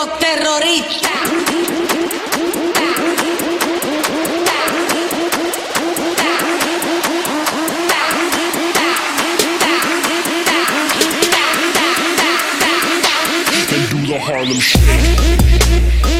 los terroristas. Harlem Shake.